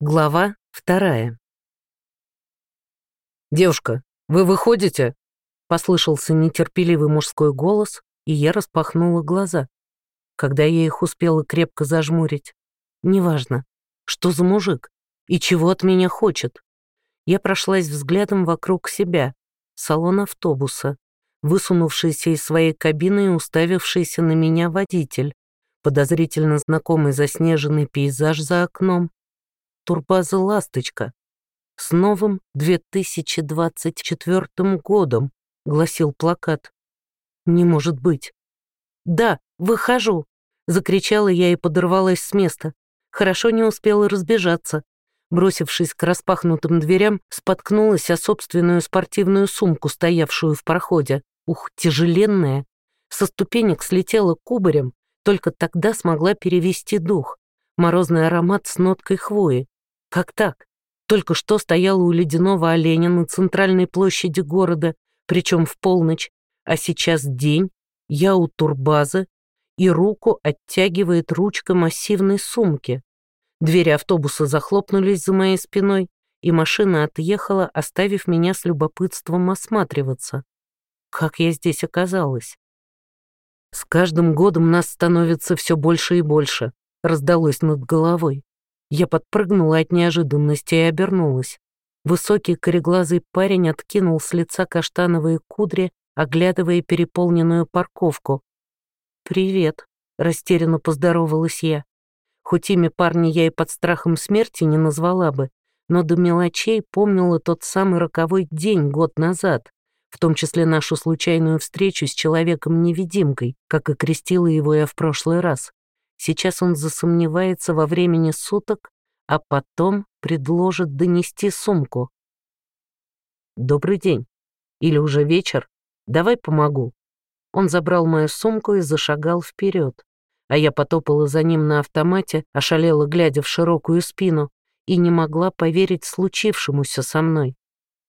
Глава вторая. «Девушка, вы выходите?» — послышался нетерпеливый мужской голос, и я распахнула глаза. Когда я их успела крепко зажмурить. Неважно, что за мужик и чего от меня хочет. Я прошлась взглядом вокруг себя, салон автобуса, высунувшийся из своей кабины и уставившийся на меня водитель, подозрительно знакомый заснеженный пейзаж за окном, турбаза «Ласточка». «С новым 2024 годом», — гласил плакат. «Не может быть». «Да, выхожу», — закричала я и подорвалась с места. Хорошо не успела разбежаться. Бросившись к распахнутым дверям, споткнулась о собственную спортивную сумку, стоявшую в проходе. Ух, тяжеленная. Со ступенек слетела кубарем, только тогда смогла перевести дух. Морозный аромат с ноткой хвои. Как так? Только что стояла у ледяного оленя на центральной площади города, причем в полночь, а сейчас день, я у турбазы, и руку оттягивает ручка массивной сумки. Двери автобуса захлопнулись за моей спиной, и машина отъехала, оставив меня с любопытством осматриваться. Как я здесь оказалась? С каждым годом нас становится все больше и больше, раздалось над головой. Я подпрыгнула от неожиданности и обернулась. Высокий кореглазый парень откинул с лица каштановые кудри, оглядывая переполненную парковку. «Привет», — растерянно поздоровалась я. Хоть имя парня я и под страхом смерти не назвала бы, но до мелочей помнила тот самый роковой день год назад, в том числе нашу случайную встречу с человеком-невидимкой, как и крестила его я в прошлый раз. Сейчас он засомневается во времени суток, а потом предложит донести сумку. «Добрый день. Или уже вечер? Давай помогу». Он забрал мою сумку и зашагал вперед, а я потопала за ним на автомате, ошалела, глядя в широкую спину, и не могла поверить случившемуся со мной.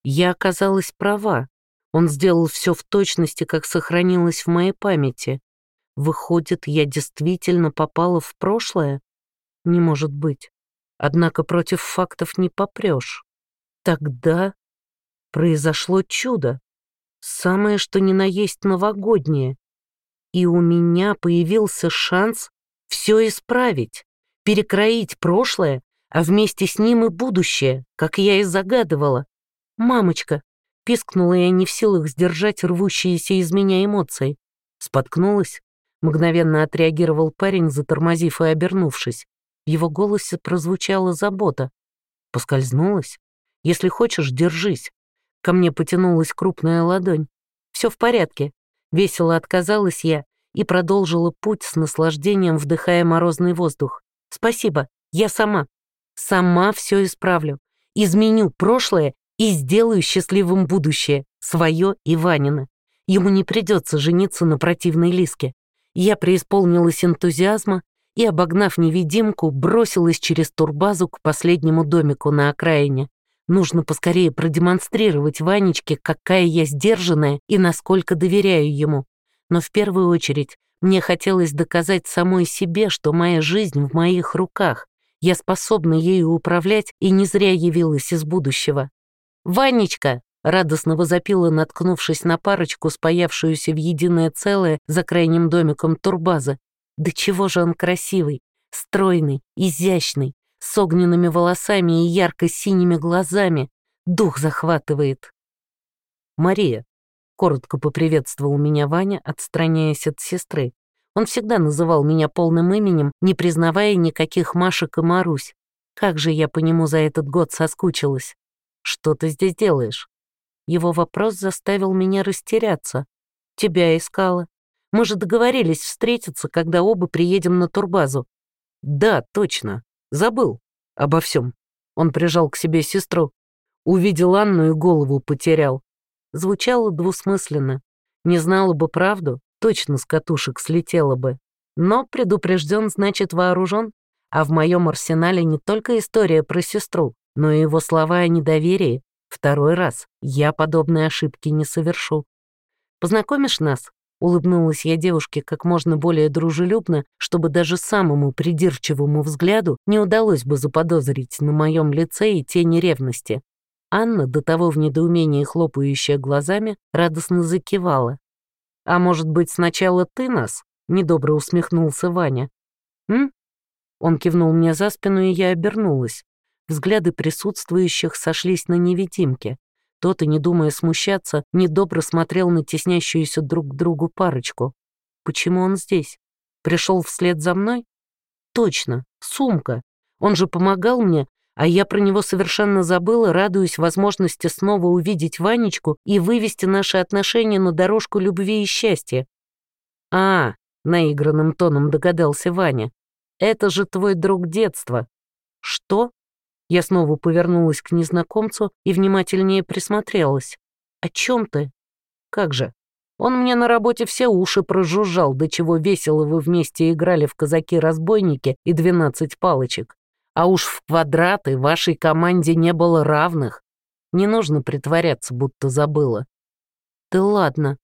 Я оказалась права. Он сделал все в точности, как сохранилось в моей памяти. Выходит, я действительно попала в прошлое? Не может быть. Однако против фактов не попрешь. Тогда произошло чудо. Самое, что ни на есть новогоднее. И у меня появился шанс все исправить, перекроить прошлое, а вместе с ним и будущее, как я и загадывала. «Мамочка!» — пискнула я не в силах сдержать рвущиеся из меня эмоции. Споткнулась, Мгновенно отреагировал парень, затормозив и обернувшись. В его голосе прозвучала забота. Поскользнулась? Если хочешь, держись. Ко мне потянулась крупная ладонь. Все в порядке. Весело отказалась я и продолжила путь с наслаждением, вдыхая морозный воздух. Спасибо, я сама. Сама все исправлю. Изменю прошлое и сделаю счастливым будущее, свое и Ванина. Ему не придется жениться на противной Лиске. Я преисполнилась энтузиазма и, обогнав невидимку, бросилась через турбазу к последнему домику на окраине. Нужно поскорее продемонстрировать Ванечке, какая я сдержанная и насколько доверяю ему. Но в первую очередь мне хотелось доказать самой себе, что моя жизнь в моих руках. Я способна ею управлять и не зря явилась из будущего. «Ванечка!» Радостно возопила, наткнувшись на парочку, спаявшуюся в единое целое за крайним домиком турбазы. Да чего же он красивый, стройный, изящный, с огненными волосами и ярко-синими глазами. Дух захватывает. «Мария», — коротко поприветствовал меня Ваня, отстраняясь от сестры. Он всегда называл меня полным именем, не признавая никаких Машек и Марусь. Как же я по нему за этот год соскучилась. «Что ты здесь делаешь?» Его вопрос заставил меня растеряться. «Тебя искала. Мы же договорились встретиться, когда оба приедем на турбазу». «Да, точно. Забыл. Обо всем. Он прижал к себе сестру. Увидел Анну и голову потерял. Звучало двусмысленно. Не знала бы правду, точно с катушек слетела бы. Но предупрежден значит вооружен, а в моем арсенале не только история про сестру, но и его слова о недоверии, Второй раз я подобной ошибки не совершу. Познакомишь нас? Улыбнулась я девушке как можно более дружелюбно, чтобы даже самому придирчивому взгляду не удалось бы заподозрить на моем лице и тени ревности. Анна, до того в недоумении хлопающая глазами, радостно закивала. «А может быть, сначала ты нас?» — недобро усмехнулся Ваня. «М?» Он кивнул мне за спину, и я обернулась. Взгляды присутствующих сошлись на невидимке. Тот, и не думая смущаться, недобро смотрел на теснящуюся друг к другу парочку. Почему он здесь? Пришел вслед за мной? Точно, сумка. Он же помогал мне, а я про него совершенно забыла, радуясь возможности снова увидеть Ванечку и вывести наши отношения на дорожку любви и счастья. «А, — наигранным тоном догадался Ваня, — это же твой друг детства». «Что?» Я снова повернулась к незнакомцу и внимательнее присмотрелась. «О чем ты?» «Как же? Он мне на работе все уши прожужжал, до чего весело вы вместе играли в казаки-разбойники и двенадцать палочек. А уж в квадраты вашей команде не было равных. Не нужно притворяться, будто забыла». «Да ладно.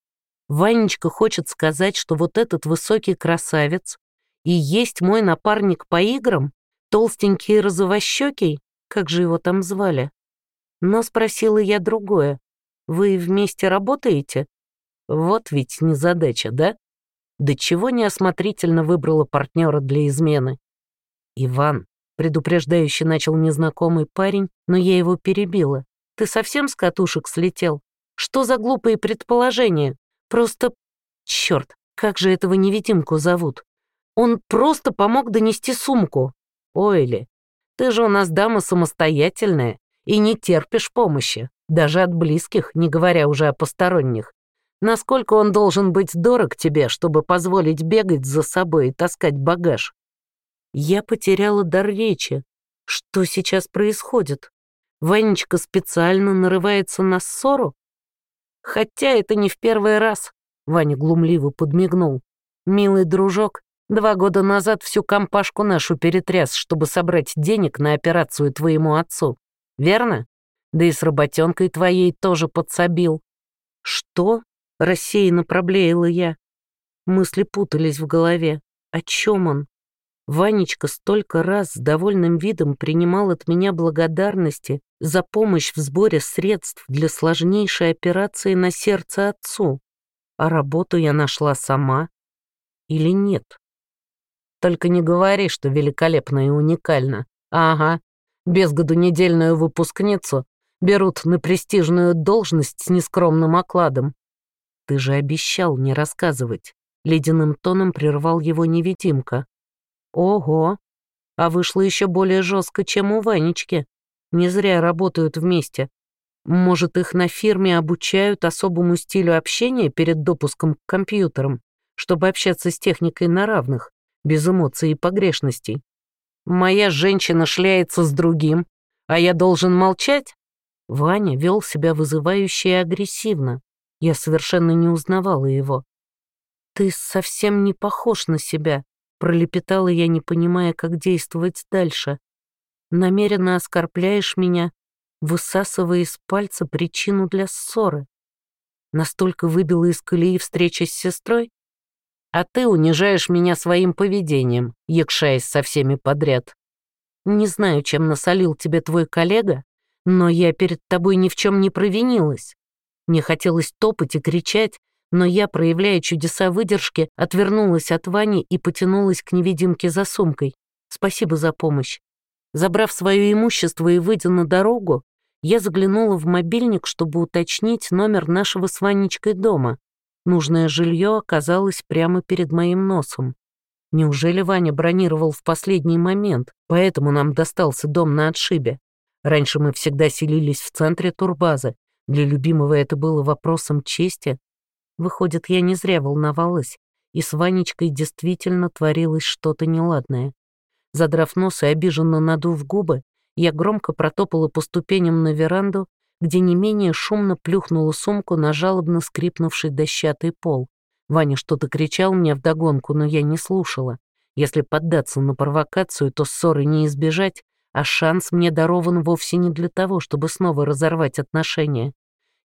Ванечка хочет сказать, что вот этот высокий красавец и есть мой напарник по играм, толстенький и розовощекий?» Как же его там звали? Но спросила я другое. Вы вместе работаете? Вот ведь незадача, да? Да чего неосмотрительно выбрала партнера для измены? Иван, предупреждающе начал незнакомый парень, но я его перебила. Ты совсем с катушек слетел? Что за глупые предположения? Просто... Черт, как же этого невидимку зовут? Он просто помог донести сумку. Ойли, ты же у нас дама самостоятельная и не терпишь помощи, даже от близких, не говоря уже о посторонних. Насколько он должен быть дорог тебе, чтобы позволить бегать за собой и таскать багаж? Я потеряла дар речи. Что сейчас происходит? Ванечка специально нарывается на ссору? Хотя это не в первый раз, Ваня глумливо подмигнул. Милый дружок, Два года назад всю компашку нашу перетряс, чтобы собрать денег на операцию твоему отцу. Верно? Да и с работенкой твоей тоже подсобил. Что? Рассеянно проблеяла я. Мысли путались в голове. О чем он? Ванечка столько раз с довольным видом принимал от меня благодарности за помощь в сборе средств для сложнейшей операции на сердце отцу. А работу я нашла сама или нет? Только не говори, что великолепно и уникально. Ага, без году недельную выпускницу берут на престижную должность с нескромным окладом. Ты же обещал не рассказывать. Ледяным тоном прервал его невидимка. Ого, а вышло еще более жестко, чем у Ванечки. Не зря работают вместе. Может, их на фирме обучают особому стилю общения перед допуском к компьютерам, чтобы общаться с техникой на равных без эмоций и погрешностей. Моя женщина шляется с другим, а я должен молчать? Ваня вел себя вызывающе и агрессивно. Я совершенно не узнавала его. «Ты совсем не похож на себя», — пролепетала я, не понимая, как действовать дальше. «Намеренно оскорбляешь меня, высасывая из пальца причину для ссоры. Настолько выбила из колеи встреча с сестрой? А ты унижаешь меня своим поведением, якшаясь со всеми подряд. Не знаю, чем насолил тебе твой коллега, но я перед тобой ни в чем не провинилась. Мне хотелось топать и кричать, но я, проявляя чудеса выдержки, отвернулась от Вани и потянулась к невидимке за сумкой. Спасибо за помощь. Забрав свое имущество и выйдя на дорогу, я заглянула в мобильник, чтобы уточнить номер нашего с Ванечкой дома. Нужное жилье оказалось прямо перед моим носом. Неужели Ваня бронировал в последний момент, поэтому нам достался дом на отшибе? Раньше мы всегда селились в центре турбазы. Для любимого это было вопросом чести. Выходит, я не зря волновалась, и с Ванечкой действительно творилось что-то неладное. Задрав нос и обиженно надув губы, я громко протопала по ступеням на веранду где не менее шумно плюхнула сумку на жалобно скрипнувший дощатый пол. Ваня что-то кричал мне вдогонку, но я не слушала. Если поддаться на провокацию, то ссоры не избежать, а шанс мне дарован вовсе не для того, чтобы снова разорвать отношения.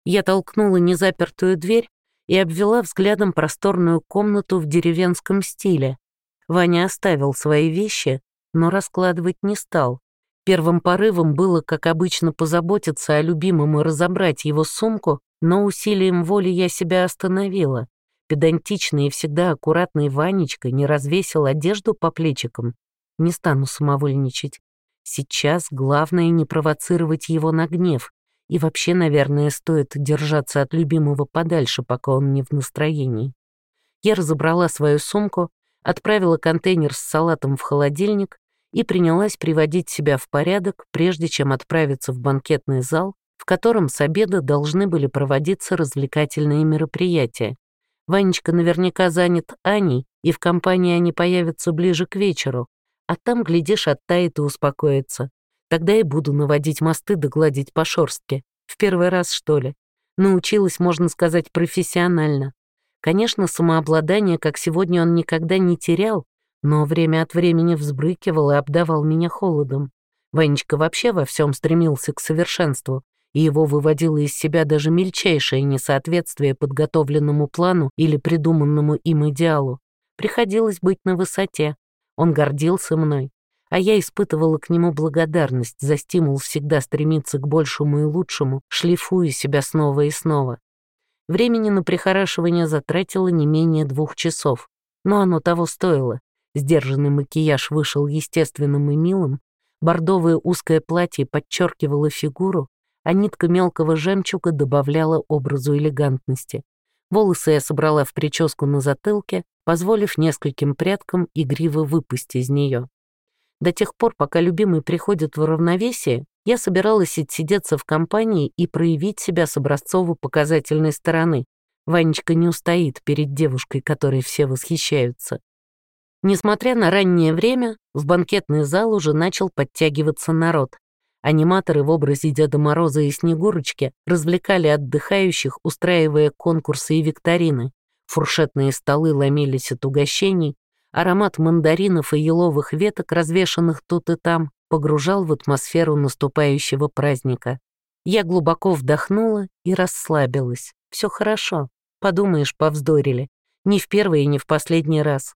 Я толкнула незапертую дверь и обвела взглядом просторную комнату в деревенском стиле. Ваня оставил свои вещи, но раскладывать не стал. Первым порывом было, как обычно, позаботиться о любимом и разобрать его сумку, но усилием воли я себя остановила. Педантичный и всегда аккуратный Ванечка не развесил одежду по плечикам. Не стану самовольничать. Сейчас главное не провоцировать его на гнев. И вообще, наверное, стоит держаться от любимого подальше, пока он не в настроении. Я разобрала свою сумку, отправила контейнер с салатом в холодильник и принялась приводить себя в порядок, прежде чем отправиться в банкетный зал, в котором с обеда должны были проводиться развлекательные мероприятия. Ванечка наверняка занят Аней, и в компании они появятся ближе к вечеру, а там, глядишь, оттает и успокоится. Тогда и буду наводить мосты да гладить по шорстке. В первый раз, что ли. Научилась, можно сказать, профессионально. Конечно, самообладание, как сегодня, он никогда не терял, но время от времени взбрыкивал и обдавал меня холодом. Ванечка вообще во всем стремился к совершенству, и его выводило из себя даже мельчайшее несоответствие подготовленному плану или придуманному им идеалу. Приходилось быть на высоте. Он гордился мной, а я испытывала к нему благодарность за стимул всегда стремиться к большему и лучшему, шлифуя себя снова и снова. Времени на прихорашивание затратило не менее двух часов, но оно того стоило. Сдержанный макияж вышел естественным и милым, бордовое узкое платье подчеркивало фигуру, а нитка мелкого жемчуга добавляла образу элегантности. Волосы я собрала в прическу на затылке, позволив нескольким прядкам игриво выпасть из нее. До тех пор, пока любимый приходит в равновесие, я собиралась отсидеться в компании и проявить себя с образцово-показательной стороны. Ванечка не устоит перед девушкой, которой все восхищаются. Несмотря на раннее время, в банкетный зал уже начал подтягиваться народ. Аниматоры в образе Деда Мороза и Снегурочки развлекали отдыхающих, устраивая конкурсы и викторины. Фуршетные столы ломились от угощений, аромат мандаринов и еловых веток, развешанных тут и там, погружал в атмосферу наступающего праздника. Я глубоко вдохнула и расслабилась. Все хорошо. Подумаешь, повздорили. Не в первый и не в последний раз.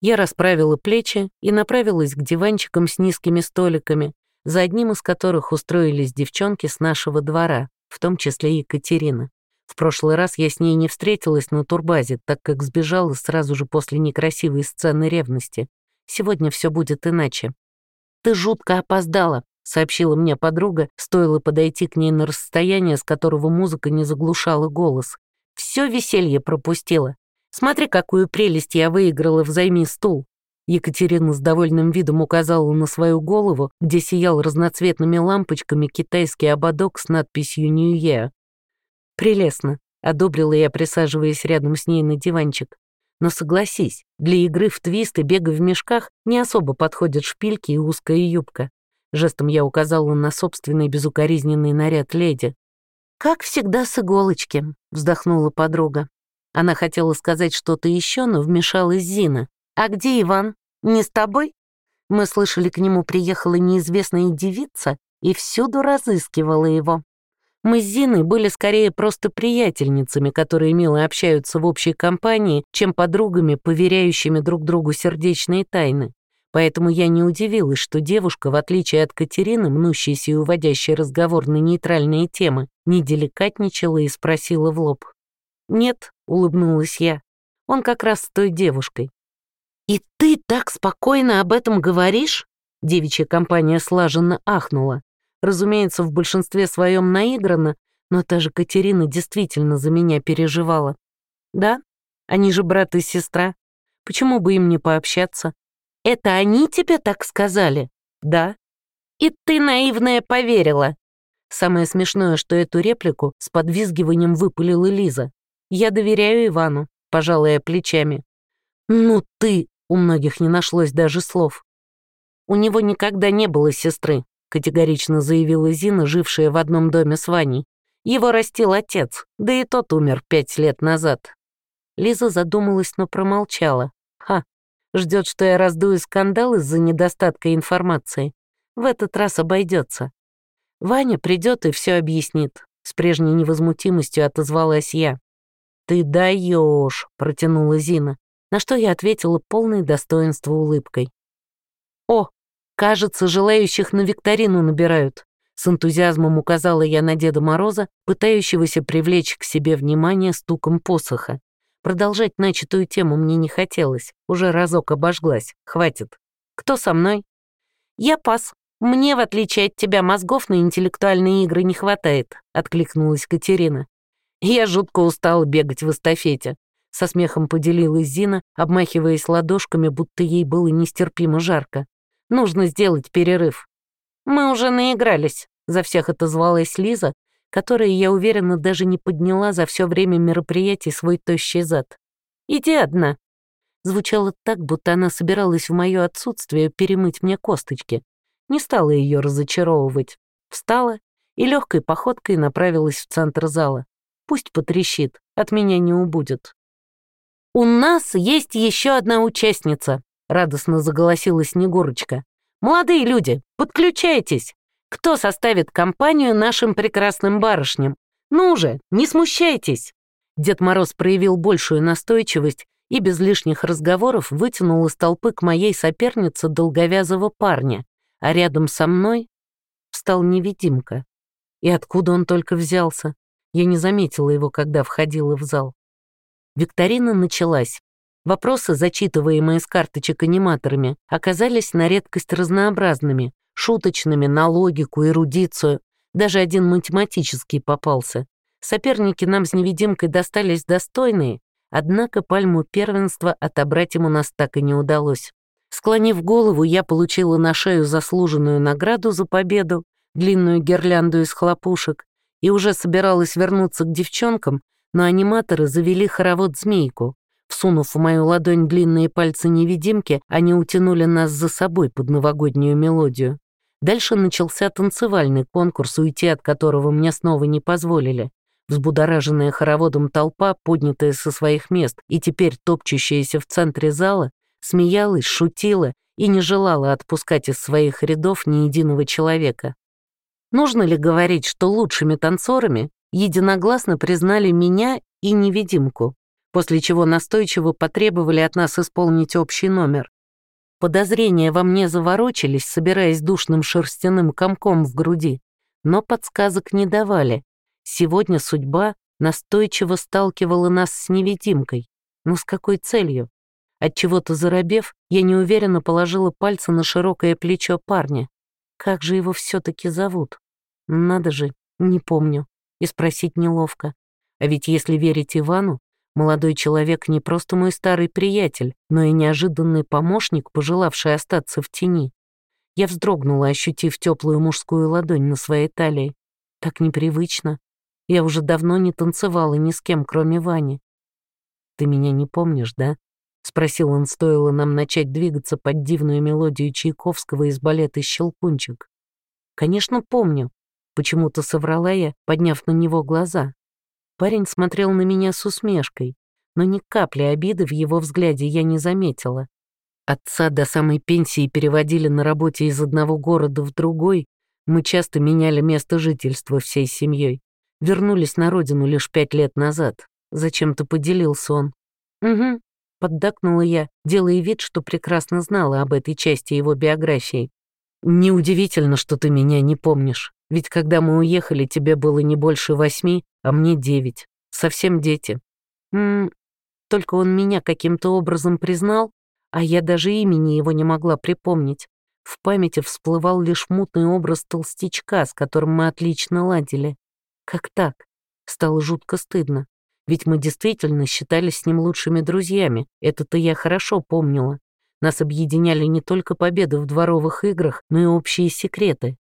Я расправила плечи и направилась к диванчикам с низкими столиками, за одним из которых устроились девчонки с нашего двора, в том числе Екатерина. В прошлый раз я с ней не встретилась на турбазе, так как сбежала сразу же после некрасивой сцены ревности. Сегодня все будет иначе. «Ты жутко опоздала», — сообщила мне подруга, стоило подойти к ней на расстояние, с которого музыка не заглушала голос. «Все веселье пропустила. Смотри, какую прелесть я выиграла взайми стул». Екатерина с довольным видом указала на свою голову, где сиял разноцветными лампочками китайский ободок с надписью «Нью Year». «Прелестно», — одобрила я, присаживаясь рядом с ней на диванчик. «Но согласись, для игры в твист и бега в мешках не особо подходят шпильки и узкая юбка». Жестом я указала на собственный безукоризненный наряд леди. «Как всегда с иголочки», — вздохнула подруга. Она хотела сказать что-то еще, но вмешалась Зина. «А где Иван? Не с тобой?» Мы слышали, к нему приехала неизвестная девица и всюду разыскивала его. Мы с Зиной были скорее просто приятельницами, которые мило общаются в общей компании, чем подругами, поверяющими друг другу сердечные тайны. Поэтому я не удивилась, что девушка, в отличие от Катерины, мнущейся и уводящей разговор на нейтральные темы, не деликатничала и спросила в лоб. «Нет», — улыбнулась я, — «он как раз с той девушкой». «И ты так спокойно об этом говоришь?» Девичья компания слаженно ахнула. Разумеется, в большинстве своем наиграно, но та же Катерина действительно за меня переживала. Да, они же брат и сестра. Почему бы им не пообщаться? Это они тебе так сказали? Да. И ты, наивная, поверила. Самое смешное, что эту реплику с подвизгиванием выпалила Лиза. Я доверяю Ивану, пожалуя плечами. Ну ты, у многих не нашлось даже слов. У него никогда не было сестры, категорично заявила Зина, жившая в одном доме с Ваней. Его растил отец, да и тот умер пять лет назад. Лиза задумалась, но промолчала. Ха, ждет, что я раздую скандал из-за недостатка информации. В этот раз обойдется. Ваня придет и все объяснит. С прежней невозмутимостью отозвалась я. Ты даешь», — протянула Зина, на что я ответила полной достоинства улыбкой. «О, кажется, желающих на викторину набирают», — с энтузиазмом указала я на Деда Мороза, пытающегося привлечь к себе внимание стуком посоха. Продолжать начатую тему мне не хотелось, уже разок обожглась, хватит. «Кто со мной?» «Я пас. Мне, в отличие от тебя, мозгов на интеллектуальные игры не хватает», — откликнулась Катерина. «Я жутко устала бегать в эстафете», — со смехом поделилась Зина, обмахиваясь ладошками, будто ей было нестерпимо жарко. «Нужно сделать перерыв». «Мы уже наигрались», — за всех отозвалась Лиза, которая, я уверена, даже не подняла за все время мероприятий свой тощий зад. «Иди одна». Звучало так, будто она собиралась в мое отсутствие перемыть мне косточки. Не стала ее разочаровывать. Встала и легкой походкой направилась в центр зала. Пусть потрещит, от меня не убудет. «У нас есть еще одна участница», — радостно заголосила Снегурочка. «Молодые люди, подключайтесь! Кто составит компанию нашим прекрасным барышням? Ну же, не смущайтесь!» Дед Мороз проявил большую настойчивость и без лишних разговоров вытянул из толпы к моей сопернице долговязого парня, а рядом со мной встал невидимка. И откуда он только взялся? Я не заметила его, когда входила в зал. Викторина началась. Вопросы, зачитываемые с карточек аниматорами, оказались на редкость разнообразными, шуточными на логику, эрудицию. Даже один математический попался. Соперники нам с невидимкой достались достойные, однако пальму первенства отобрать ему нас так и не удалось. Склонив голову, я получила на шею заслуженную награду за победу, длинную гирлянду из хлопушек, и уже собиралась вернуться к девчонкам, но аниматоры завели хоровод-змейку. Всунув в мою ладонь длинные пальцы невидимки, они утянули нас за собой под новогоднюю мелодию. Дальше начался танцевальный конкурс, уйти от которого мне снова не позволили. Взбудораженная хороводом толпа, поднятая со своих мест и теперь топчущаяся в центре зала, смеялась, шутила и не желала отпускать из своих рядов ни единого человека. Нужно ли говорить, что лучшими танцорами единогласно признали меня и невидимку, после чего настойчиво потребовали от нас исполнить общий номер. Подозрения во мне заворочились, собираясь душным шерстяным комком в груди, но подсказок не давали. Сегодня судьба настойчиво сталкивала нас с невидимкой. Но с какой целью? От чего то заробев, я неуверенно положила пальцы на широкое плечо парня. Как же его все-таки зовут? Надо же, не помню. И спросить неловко. А ведь если верить Ивану, Молодой человек не просто мой старый приятель, но и неожиданный помощник, пожелавший остаться в тени. Я вздрогнула, ощутив теплую мужскую ладонь на своей талии. Так непривычно. Я уже давно не танцевала ни с кем, кроме Вани. «Ты меня не помнишь, да?» — спросил он, стоило нам начать двигаться под дивную мелодию Чайковского из балета «Щелкунчик». «Конечно, помню», — почему-то соврала я, подняв на него глаза. Парень смотрел на меня с усмешкой, но ни капли обиды в его взгляде я не заметила. Отца до самой пенсии переводили на работе из одного города в другой, мы часто меняли место жительства всей семьей. Вернулись на родину лишь пять лет назад. Зачем-то поделился он. «Угу», — поддакнула я, делая вид, что прекрасно знала об этой части его биографии. «Неудивительно, что ты меня не помнишь. Ведь когда мы уехали, тебе было не больше восьми, а мне девять. Совсем дети. М только он меня каким-то образом признал, а я даже имени его не могла припомнить. В памяти всплывал лишь мутный образ толстячка, с которым мы отлично ладили. Как так? Стало жутко стыдно. Ведь мы действительно считались с ним лучшими друзьями, это-то я хорошо помнила. Нас объединяли не только победы в дворовых играх, но и общие секреты.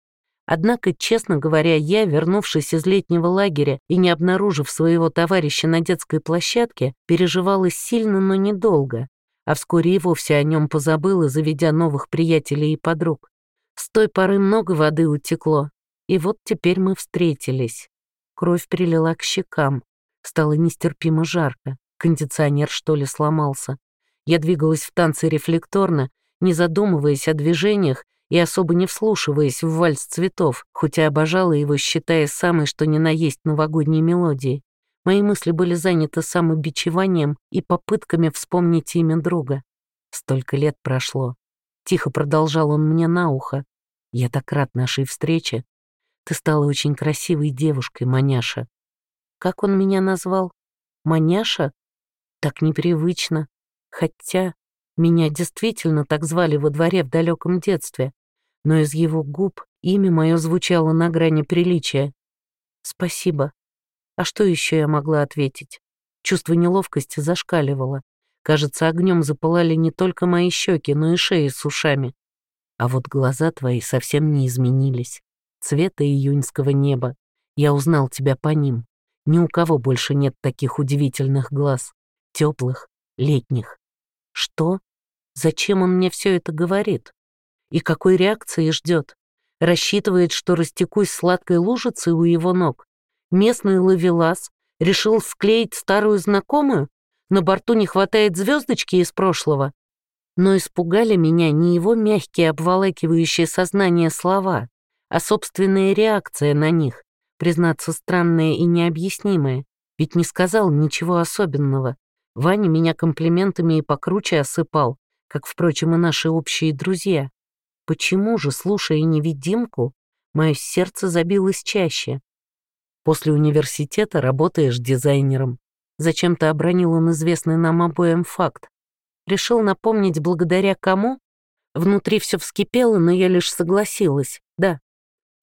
Однако, честно говоря, я, вернувшись из летнего лагеря и не обнаружив своего товарища на детской площадке, переживала сильно, но недолго, а вскоре и вовсе о нем позабыла, заведя новых приятелей и подруг. С той поры много воды утекло, и вот теперь мы встретились. Кровь прилила к щекам, стало нестерпимо жарко, кондиционер, что ли, сломался. Я двигалась в танце рефлекторно, не задумываясь о движениях и особо не вслушиваясь в вальс цветов, хоть и обожала его, считая самой что ни на есть новогодней мелодией. Мои мысли были заняты самобичеванием и попытками вспомнить имя друга. Столько лет прошло. Тихо продолжал он мне на ухо. Я так рад нашей встрече. Ты стала очень красивой девушкой, Маняша. Как он меня назвал? Маняша? Так непривычно. Хотя меня действительно так звали во дворе в далеком детстве, но из его губ имя мое звучало на грани приличия. Спасибо. А что еще я могла ответить? Чувство неловкости зашкаливало. Кажется, огнем запылали не только мои щеки, но и шеи с ушами. А вот глаза твои совсем не изменились. Цвета июньского неба. Я узнал тебя по ним. Ни у кого больше нет таких удивительных глаз. Теплых, летних. Что? Зачем он мне все это говорит? И какой реакции ждет? Рассчитывает, что растекусь сладкой лужицей у его ног? Местный ловелас решил склеить старую знакомую? На борту не хватает звездочки из прошлого? Но испугали меня не его мягкие, обволакивающие сознание слова, а собственная реакция на них, признаться, странная и необъяснимая, ведь не сказал ничего особенного. Ваня меня комплиментами и покруче осыпал, как, впрочем, и наши общие друзья. Почему же, слушая невидимку, мое сердце забилось чаще? После университета работаешь дизайнером. Зачем-то обронил он известный нам обоим факт. Решил напомнить, благодаря кому? Внутри все вскипело, но я лишь согласилась. Да.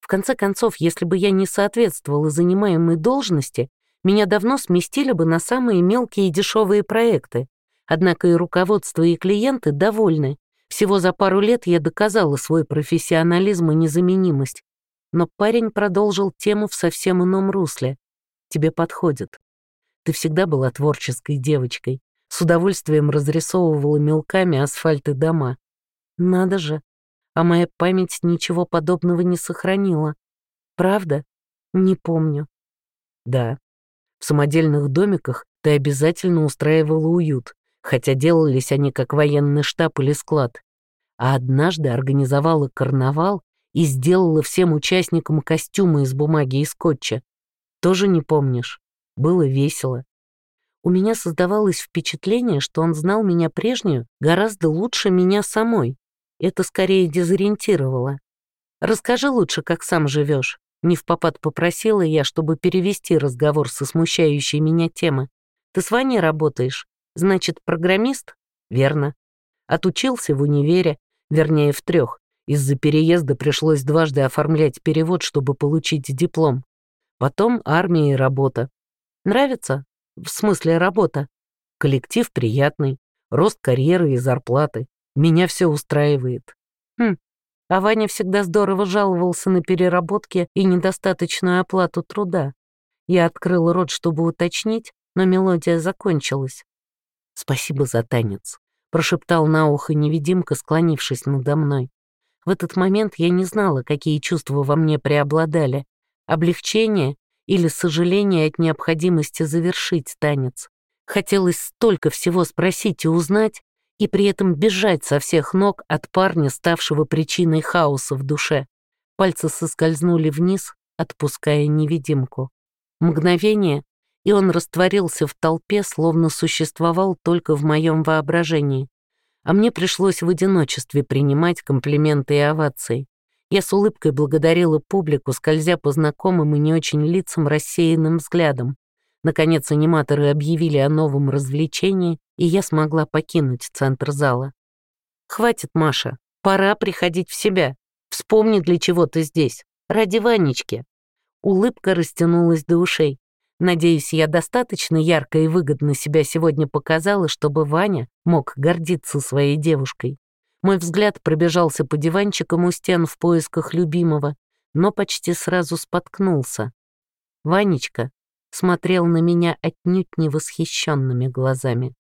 В конце концов, если бы я не соответствовала занимаемой должности, меня давно сместили бы на самые мелкие и дешевые проекты. Однако и руководство, и клиенты довольны. Всего за пару лет я доказала свой профессионализм и незаменимость. Но парень продолжил тему в совсем ином русле. Тебе подходит. Ты всегда была творческой девочкой с удовольствием разрисовывала мелками асфальт и дома. Надо же, а моя память ничего подобного не сохранила. Правда? Не помню. Да, в самодельных домиках ты обязательно устраивала уют, хотя делались они как военный штаб или склад. А однажды организовала карнавал и сделала всем участникам костюмы из бумаги и скотча. Тоже не помнишь? Было весело. У меня создавалось впечатление, что он знал меня прежнюю гораздо лучше меня самой. Это скорее дезориентировало. «Расскажи лучше, как сам живешь. Не в попад попросила я, чтобы перевести разговор со смущающей меня темы. «Ты с Ваней работаешь? Значит, программист?» «Верно. Отучился в универе, вернее, в трех. Из-за переезда пришлось дважды оформлять перевод, чтобы получить диплом. Потом армия и работа. Нравится? В смысле работа. Коллектив приятный, рост карьеры и зарплаты. Меня все устраивает. Хм, а Ваня всегда здорово жаловался на переработки и недостаточную оплату труда. Я открыл рот, чтобы уточнить, но мелодия закончилась. «Спасибо за танец», — прошептал на ухо невидимка, склонившись надо мной. В этот момент я не знала, какие чувства во мне преобладали — облегчение или сожаление от необходимости завершить танец. Хотелось столько всего спросить и узнать, и при этом бежать со всех ног от парня, ставшего причиной хаоса в душе. Пальцы соскользнули вниз, отпуская невидимку. Мгновение, и он растворился в толпе, словно существовал только в моем воображении. А мне пришлось в одиночестве принимать комплименты и овации. Я с улыбкой благодарила публику, скользя по знакомым и не очень лицам рассеянным взглядом. Наконец аниматоры объявили о новом развлечении, и я смогла покинуть центр зала. «Хватит, Маша, пора приходить в себя. Вспомни, для чего ты здесь. Ради Ванечки». Улыбка растянулась до ушей. Надеюсь, я достаточно ярко и выгодно себя сегодня показала, чтобы Ваня мог гордиться своей девушкой. Мой взгляд пробежался по диванчикам у стен в поисках любимого, но почти сразу споткнулся. Ванечка смотрел на меня отнюдь не восхищенными глазами.